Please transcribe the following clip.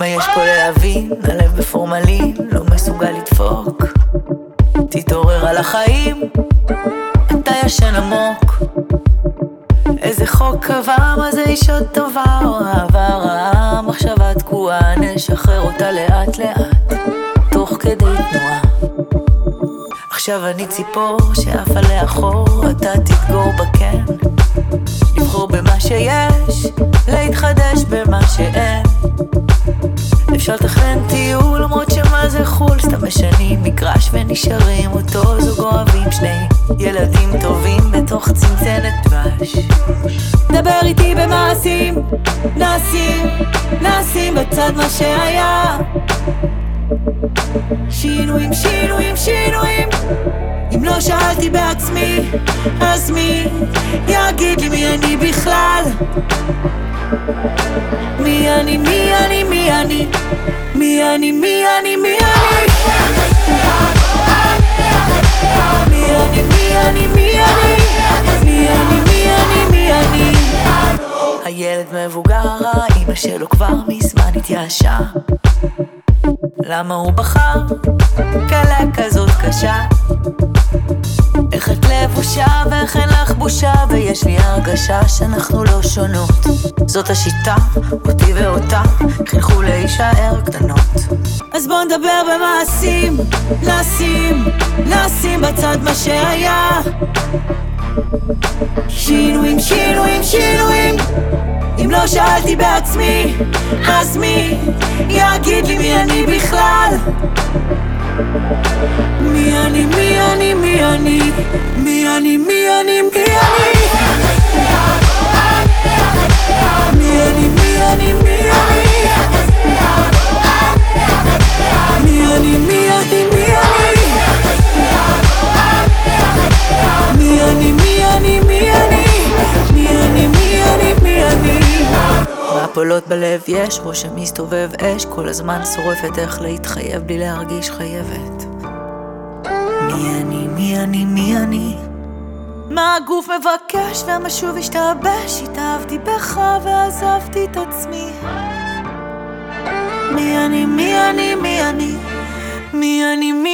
מה יש פה להבין? הלב בפורמלין, לא מסוגל לדפוק. תתעורר על החיים, אתה ישן עמוק. איזה חוק עבר, מה זה איש עוד טובה או אהבה רעה, מחשבה תקועה, נשחרר אותה לאט לאט, תוך כדי תנועה. עכשיו אני ציפור שעפה לאחור, אתה תדגור בקן, לבחור במה שיש. להתחדש במה שאין. אפשר לתכנן טיול למרות שמה זה חו"ל, סתם משנים מגרש ונשארים אותו זוג אוהבים שני ילדים טובים בתוך צנצנת דבש. דבר איתי במעשים, נעשים, נעשים בצד מה שהיה. שינויים, שינויים, שינויים אם לא שאלתי בעצמי, אז מי יגיד לי מי אני בכלל? מי אני, מי אני, מי אני? מי אני, מי אני, מי אני? מי? הילד מבוגר, האמא שלו כבר מזמן התייאשה למה הוא בחר? כלה כזאת קשה? איך את לבושה ואיך אין לך בושה ויש לי הרגשה שאנחנו לא שונות. זאת השיטה, אותי ואותה חינכו להישאר קטנות. אז בוא נדבר במעשים, נשים, נשים בצד מה שהיה. שינויים, שינויים, שינויים. אם לא שאלתי בעצמי, אז מי אני בכלל? מי אני, מי אני, מי אני? מי אני, מי אני, מי אני? מהפולות בלב יש, ראש שמסתובב אש, כל הזמן שורפת איך להתחייב בלי להרגיש חייבת. מי אני, מי אני, מי אני? מה הגוף מבקש ומה שוב השתבש? התאהבתי בך ועזבתי את עצמי. מי אני, מי אני, מי אני? מי אני, מי?